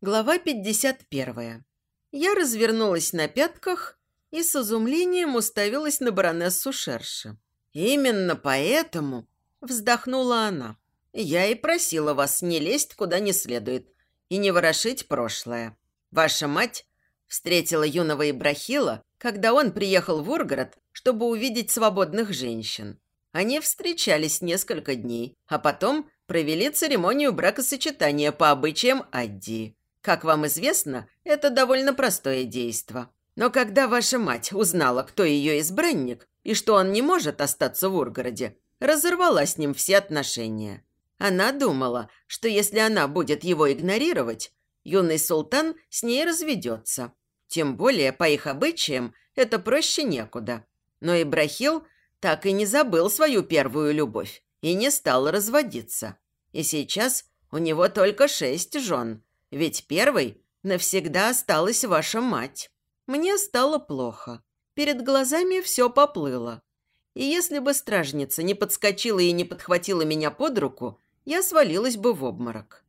Глава 51. Я развернулась на пятках и с изумлением уставилась на баронессу Шерши. «Именно поэтому», – вздохнула она, – «я и просила вас не лезть куда не следует и не ворошить прошлое. Ваша мать встретила юного Ибрахила, когда он приехал в Ургород, чтобы увидеть свободных женщин. Они встречались несколько дней, а потом провели церемонию бракосочетания по обычаям Адди. Как вам известно, это довольно простое действо. Но когда ваша мать узнала, кто ее избранник, и что он не может остаться в Ургороде, разорвала с ним все отношения. Она думала, что если она будет его игнорировать, юный султан с ней разведется. Тем более, по их обычаям, это проще некуда. Но Ибрахил так и не забыл свою первую любовь и не стал разводиться. И сейчас у него только шесть жен – ведь первой навсегда осталась ваша мать. Мне стало плохо. Перед глазами все поплыло. И если бы стражница не подскочила и не подхватила меня под руку, я свалилась бы в обморок.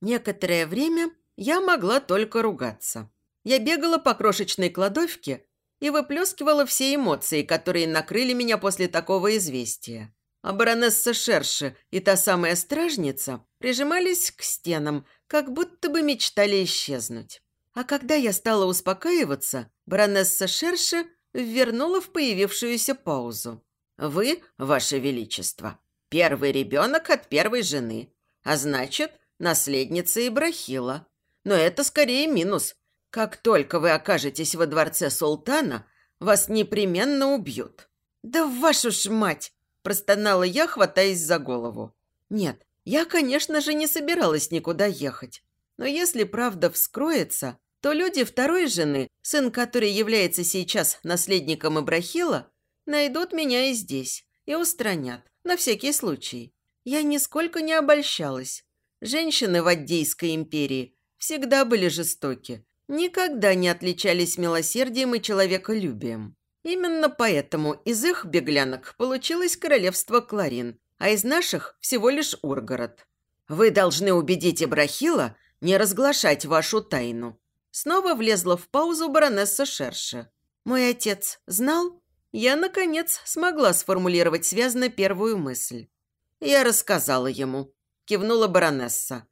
Некоторое время я могла только ругаться. Я бегала по крошечной кладовке и выплескивала все эмоции, которые накрыли меня после такого известия. А баронесса Шерши и та самая стражница прижимались к стенам, как будто бы мечтали исчезнуть. А когда я стала успокаиваться, баронесса Шерши вернула в появившуюся паузу. «Вы, ваше величество, первый ребенок от первой жены, а значит, наследница Ибрахила. Но это скорее минус. Как только вы окажетесь во дворце султана, вас непременно убьют». «Да вашу ж мать!» – простонала я, хватаясь за голову. «Нет, я, конечно же, не собиралась никуда ехать. Но если правда вскроется, то люди второй жены, сын которой является сейчас наследником Ибрахила, найдут меня и здесь и устранят, на всякий случай. Я нисколько не обольщалась. Женщины в Аддейской империи всегда были жестоки, никогда не отличались милосердием и человеколюбием. Именно поэтому из их беглянок получилось королевство Кларин, а из наших всего лишь Ургород. Вы должны убедить Ибрахила не разглашать вашу тайну». Снова влезла в паузу баронесса Шерша. «Мой отец знал?» Я, наконец, смогла сформулировать связно первую мысль. «Я рассказала ему», – кивнула баронесса.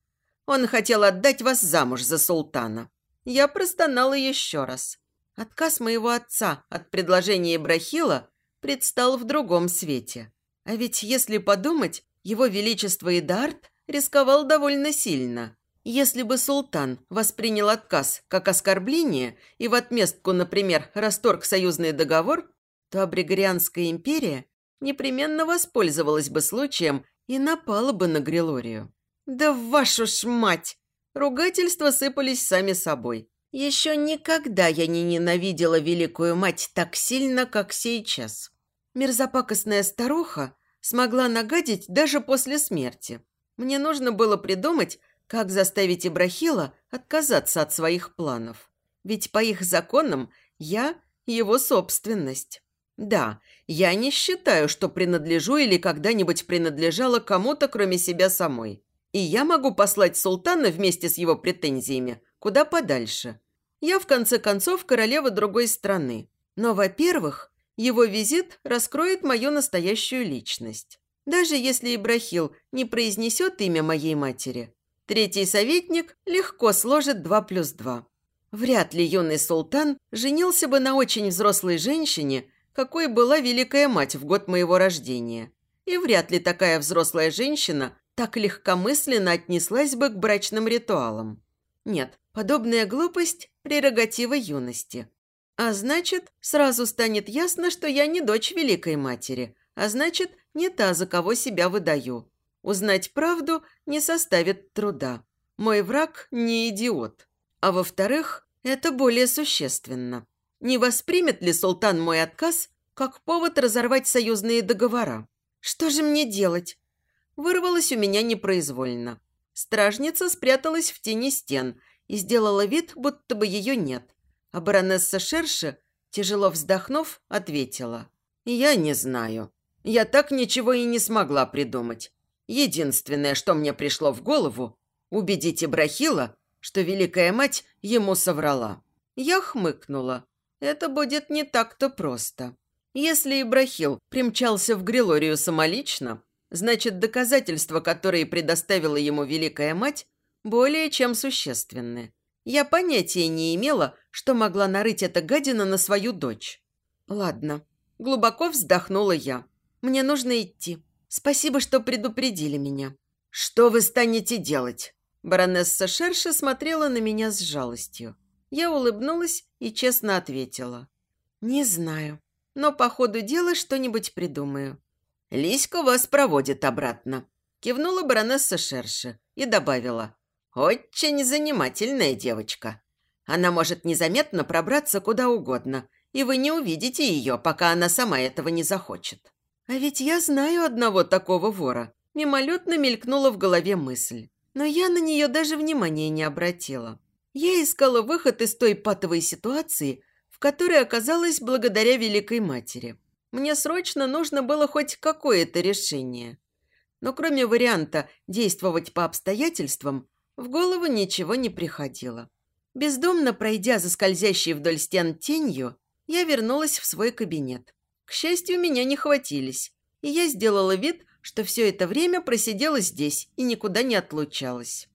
«Он хотел отдать вас замуж за султана». Я простонала еще раз. Отказ моего отца от предложения Ибрахила предстал в другом свете. А ведь, если подумать, его величество Идарт рисковал довольно сильно. Если бы султан воспринял отказ как оскорбление и в отместку, например, расторг союзный договор, то Абригорианская империя непременно воспользовалась бы случаем и напала бы на Грилорию. «Да вашу ж мать!» Ругательства сыпались сами собой. Еще никогда я не ненавидела великую мать так сильно, как сейчас. Мерзопакостная старуха смогла нагадить даже после смерти. Мне нужно было придумать, как заставить Ибрахила отказаться от своих планов. Ведь по их законам я его собственность. Да, я не считаю, что принадлежу или когда-нибудь принадлежала кому-то, кроме себя самой. И я могу послать султана вместе с его претензиями куда подальше. Я, в конце концов, королева другой страны. Но, во-первых, его визит раскроет мою настоящую личность. Даже если Ибрахил не произнесет имя моей матери, третий советник легко сложит два плюс два. Вряд ли юный султан женился бы на очень взрослой женщине, какой была великая мать в год моего рождения. И вряд ли такая взрослая женщина так легкомысленно отнеслась бы к брачным ритуалам. Нет, подобная глупость – прерогатива юности. А значит, сразу станет ясно, что я не дочь Великой Матери, а значит, не та, за кого себя выдаю. Узнать правду не составит труда. Мой враг не идиот. А во-вторых, это более существенно. Не воспримет ли султан мой отказ как повод разорвать союзные договора? Что же мне делать? Вырвалось у меня непроизвольно. Стражница спряталась в тени стен и сделала вид, будто бы ее нет – а баронесса Шерши, тяжело вздохнув, ответила. «Я не знаю. Я так ничего и не смогла придумать. Единственное, что мне пришло в голову – убедить Ибрахила что Великая Мать ему соврала. Я хмыкнула. Это будет не так-то просто. Если Ибрахил примчался в Грилорию самолично, значит, доказательства, которые предоставила ему Великая Мать, более чем существенны. Я понятия не имела, что могла нарыть эта гадина на свою дочь. Ладно, глубоко вздохнула я. Мне нужно идти. Спасибо, что предупредили меня. Что вы станете делать? Баронесса Шерша смотрела на меня с жалостью. Я улыбнулась и честно ответила. «Не знаю, но по ходу дела что-нибудь придумаю». «Лиська вас проводит обратно», – кивнула баронесса Шерша и добавила. «Очень занимательная девочка. Она может незаметно пробраться куда угодно, и вы не увидите ее, пока она сама этого не захочет». «А ведь я знаю одного такого вора», – мимолетно мелькнула в голове мысль. Но я на нее даже внимания не обратила. Я искала выход из той патовой ситуации, в которой оказалась благодаря Великой Матери. Мне срочно нужно было хоть какое-то решение. Но кроме варианта действовать по обстоятельствам, в голову ничего не приходило. Бездомно пройдя за скользящей вдоль стен тенью, я вернулась в свой кабинет. К счастью, меня не хватились, и я сделала вид, что все это время просидела здесь и никуда не отлучалась.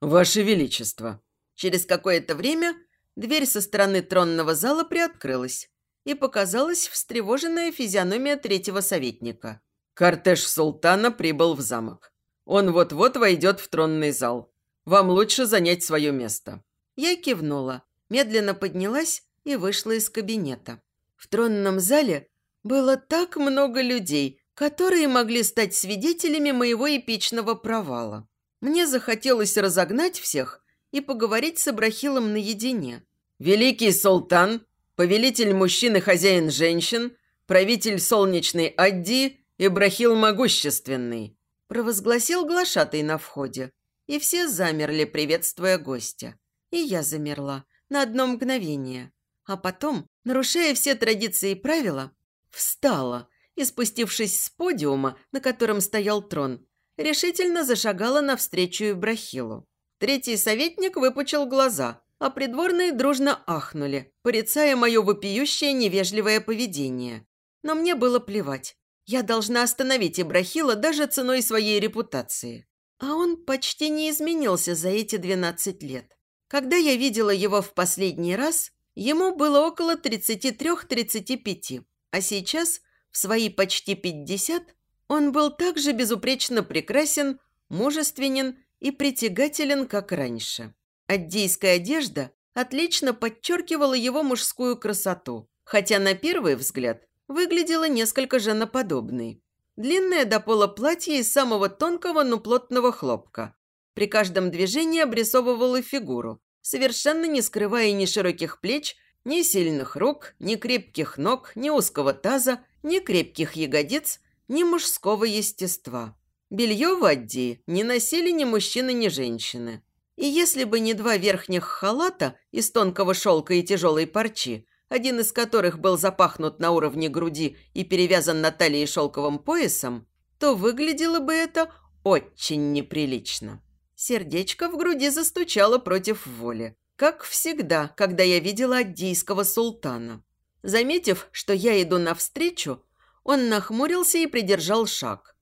«Ваше Величество!» Через какое-то время дверь со стороны тронного зала приоткрылась, и показалась встревоженная физиономия третьего советника. «Кортеж султана прибыл в замок. Он вот-вот войдет в тронный зал. Вам лучше занять свое место». Я кивнула, медленно поднялась и вышла из кабинета. В тронном зале было так много людей, которые могли стать свидетелями моего эпичного провала. Мне захотелось разогнать всех и поговорить с Ибрахилом наедине. «Великий султан, повелитель мужчин и хозяин женщин, правитель солнечной Адди, Ибрахил Могущественный», провозгласил глашатый на входе. И все замерли, приветствуя гостя. И я замерла на одно мгновение. А потом, нарушая все традиции и правила, встала и, спустившись с подиума, на котором стоял трон, решительно зашагала навстречу Ибрахилу. Третий советник выпучил глаза, а придворные дружно ахнули, порицая мое вопиющее невежливое поведение. Но мне было плевать. Я должна остановить Ибрахила даже ценой своей репутации. А он почти не изменился за эти 12 лет. Когда я видела его в последний раз, ему было около 33-35, а сейчас, в свои почти 50, он был также безупречно прекрасен, мужественен и притягателен, как раньше. Аддийская одежда отлично подчеркивала его мужскую красоту, хотя на первый взгляд выглядела несколько женоподобной. Длинное до пола платье из самого тонкого, но плотного хлопка. При каждом движении обрисовывало фигуру, совершенно не скрывая ни широких плеч, ни сильных рук, ни крепких ног, ни узкого таза, ни крепких ягодиц, ни мужского естества. Белье в Адди не носили ни мужчины, ни женщины. И если бы не два верхних халата из тонкого шелка и тяжелой парчи, один из которых был запахнут на уровне груди и перевязан на талии шелковым поясом, то выглядело бы это очень неприлично. Сердечко в груди застучало против воли, как всегда, когда я видела аддийского султана. Заметив, что я иду навстречу, он нахмурился и придержал шаг.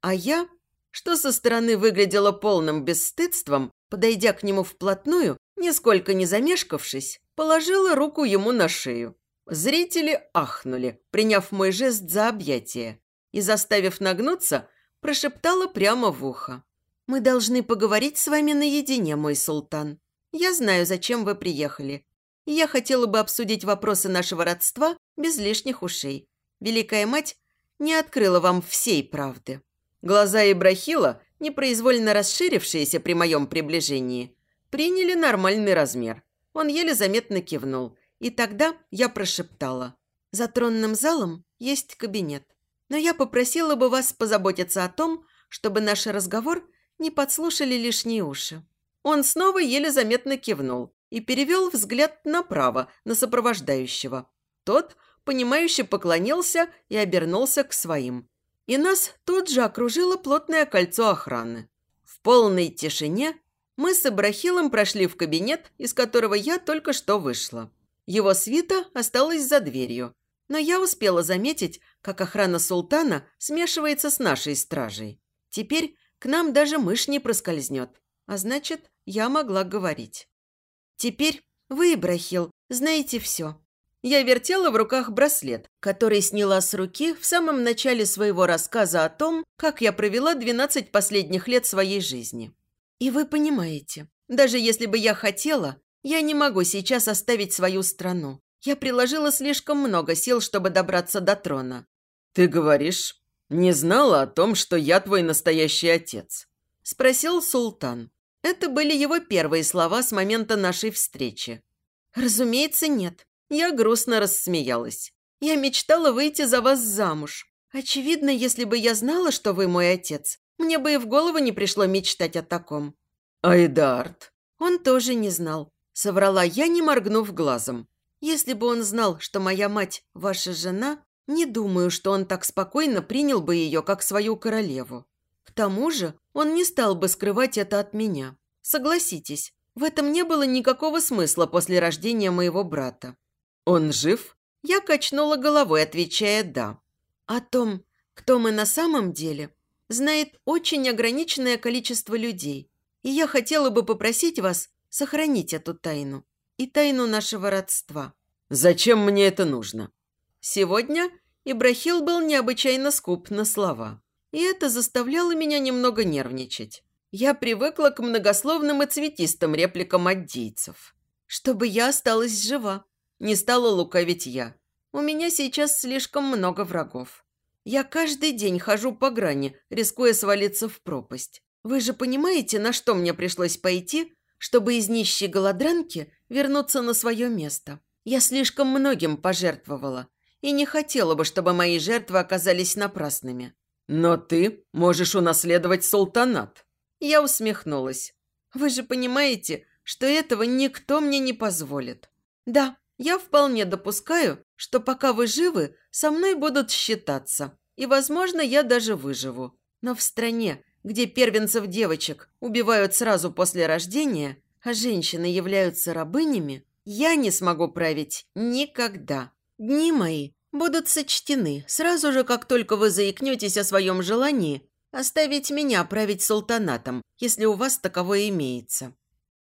А я, что со стороны выглядело полным бесстыдством, подойдя к нему вплотную, нисколько не замешкавшись, положила руку ему на шею. Зрители ахнули, приняв мой жест за объятие, и, заставив нагнуться, прошептала прямо в ухо. «Мы должны поговорить с вами наедине, мой султан. Я знаю, зачем вы приехали. Я хотела бы обсудить вопросы нашего родства без лишних ушей. Великая мать не открыла вам всей правды». Глаза Ибрахила, непроизвольно расширившиеся при моем приближении, приняли нормальный размер. Он еле заметно кивнул, и тогда я прошептала. «За тронным залом есть кабинет, но я попросила бы вас позаботиться о том, чтобы наш разговор не подслушали лишние уши». Он снова еле заметно кивнул и перевел взгляд направо, на сопровождающего. Тот, понимающе поклонился и обернулся к своим и нас тут же окружило плотное кольцо охраны. В полной тишине Мы с Ибрахилом прошли в кабинет, из которого я только что вышла. Его свита осталась за дверью, но я успела заметить, как охрана султана смешивается с нашей стражей. Теперь к нам даже мышь не проскользнет, а значит, я могла говорить. Теперь вы, Ибрахил, знаете все. Я вертела в руках браслет, который сняла с руки в самом начале своего рассказа о том, как я провела 12 последних лет своей жизни. И вы понимаете, даже если бы я хотела, я не могу сейчас оставить свою страну. Я приложила слишком много сил, чтобы добраться до трона. «Ты говоришь, не знала о том, что я твой настоящий отец?» – спросил султан. Это были его первые слова с момента нашей встречи. «Разумеется, нет. Я грустно рассмеялась. Я мечтала выйти за вас замуж. Очевидно, если бы я знала, что вы мой отец, мне бы и в голову не пришло мечтать о таком». «Айдарт?» Он тоже не знал. Соврала я, не моргнув глазом. Если бы он знал, что моя мать – ваша жена, не думаю, что он так спокойно принял бы ее, как свою королеву. К тому же он не стал бы скрывать это от меня. Согласитесь, в этом не было никакого смысла после рождения моего брата. «Он жив?» Я качнула головой, отвечая «да». О том, кто мы на самом деле, знает очень ограниченное количество людей. И я хотела бы попросить вас сохранить эту тайну и тайну нашего родства. Зачем мне это нужно? Сегодня Ибрахил был необычайно скуп на слова. И это заставляло меня немного нервничать. Я привыкла к многословным и цветистым репликам аддийцев. Чтобы я осталась жива. Не стала лукавить я. У меня сейчас слишком много врагов. Я каждый день хожу по грани, рискуя свалиться в пропасть. Вы же понимаете, на что мне пришлось пойти, чтобы из нищей голодранки вернуться на свое место? Я слишком многим пожертвовала и не хотела бы, чтобы мои жертвы оказались напрасными. Но ты можешь унаследовать султанат. Я усмехнулась. Вы же понимаете, что этого никто мне не позволит. Да, я вполне допускаю, что пока вы живы, со мной будут считаться. И, возможно, я даже выживу. Но в стране, где первенцев девочек убивают сразу после рождения, а женщины являются рабынями, я не смогу править никогда. Дни мои будут сочтены сразу же, как только вы заикнетесь о своем желании оставить меня править султанатом, если у вас таковое имеется».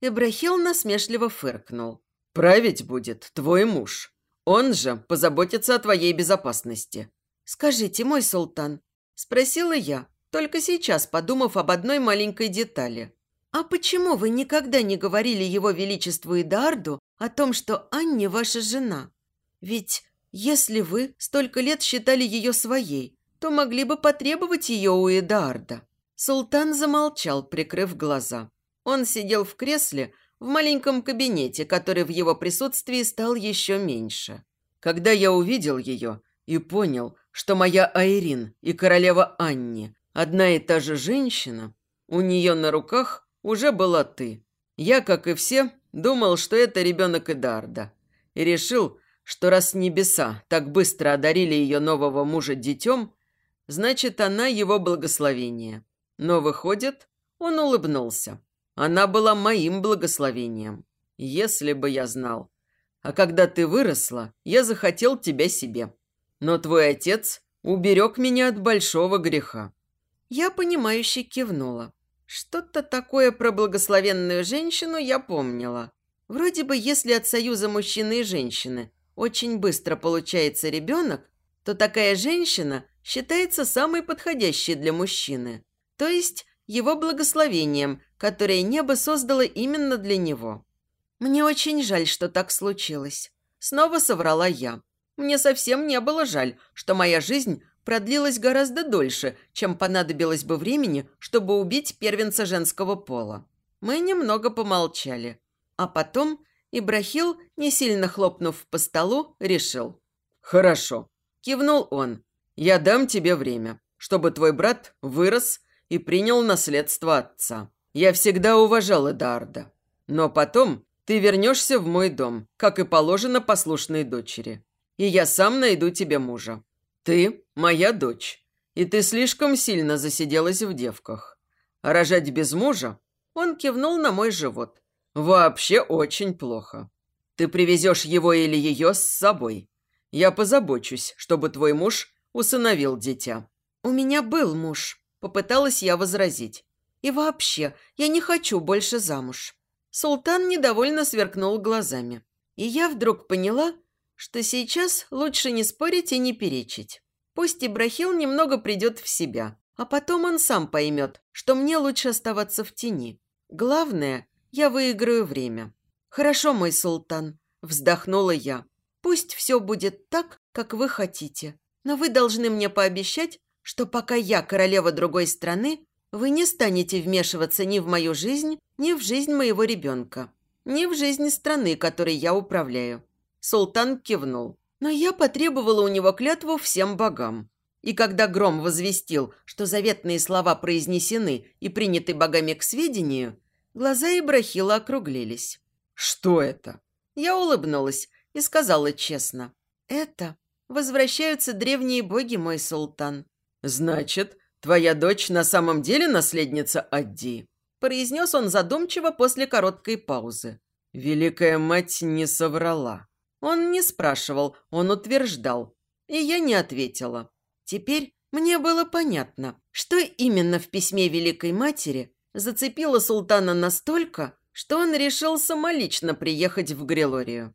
Ибрахил насмешливо фыркнул. «Править будет твой муж. Он же позаботится о твоей безопасности». «Скажите, мой султан», – спросила я, только сейчас подумав об одной маленькой детали. «А почему вы никогда не говорили его величеству Идарду о том, что Анне ваша жена? Ведь если вы столько лет считали ее своей, то могли бы потребовать ее у Эдарда». Султан замолчал, прикрыв глаза. Он сидел в кресле в маленьком кабинете, который в его присутствии стал еще меньше. Когда я увидел ее и понял, что моя Айрин и королева Анни Одна и та же женщина, у нее на руках уже была ты. Я, как и все, думал, что это ребенок Эдарда. И решил, что раз небеса так быстро одарили ее нового мужа детем, значит, она его благословение. Но выходит, он улыбнулся. Она была моим благословением. Если бы я знал. А когда ты выросла, я захотел тебя себе. Но твой отец уберег меня от большого греха. Я, понимающе кивнула. Что-то такое про благословенную женщину я помнила. Вроде бы, если от союза мужчины и женщины очень быстро получается ребенок, то такая женщина считается самой подходящей для мужчины. То есть его благословением, которое небо создало именно для него. Мне очень жаль, что так случилось. Снова соврала я. Мне совсем не было жаль, что моя жизнь продлилась гораздо дольше, чем понадобилось бы времени, чтобы убить первенца женского пола. Мы немного помолчали. А потом Ибрахил, не сильно хлопнув по столу, решил. «Хорошо», – кивнул он. «Я дам тебе время, чтобы твой брат вырос и принял наследство отца. Я всегда уважал Эдарда. Но потом ты вернешься в мой дом, как и положено послушной дочери. И я сам найду тебе мужа. «Ты моя дочь, и ты слишком сильно засиделась в девках. А рожать без мужа Он кивнул на мой живот. «Вообще очень плохо. Ты привезешь его или ее с собой. Я позабочусь, чтобы твой муж усыновил дитя». «У меня был муж», – попыталась я возразить. «И вообще, я не хочу больше замуж». Султан недовольно сверкнул глазами. И я вдруг поняла, что сейчас лучше не спорить и не перечить. Пусть Ибрахил немного придет в себя, а потом он сам поймет, что мне лучше оставаться в тени. Главное, я выиграю время. «Хорошо, мой султан», – вздохнула я. «Пусть все будет так, как вы хотите. Но вы должны мне пообещать, что пока я королева другой страны, вы не станете вмешиваться ни в мою жизнь, ни в жизнь моего ребенка, ни в жизнь страны, которой я управляю». Султан кивнул. Но я потребовала у него клятву всем богам. И когда Гром возвестил, что заветные слова произнесены и приняты богами к сведению, глаза Ибрахила округлились. «Что это?» Я улыбнулась и сказала честно. «Это возвращаются древние боги, мой султан». «Значит, твоя дочь на самом деле наследница Адди?» произнес он задумчиво после короткой паузы. «Великая мать не соврала». Он не спрашивал, он утверждал. И я не ответила. Теперь мне было понятно, что именно в письме Великой Матери зацепило султана настолько, что он решил самолично приехать в Грилорию.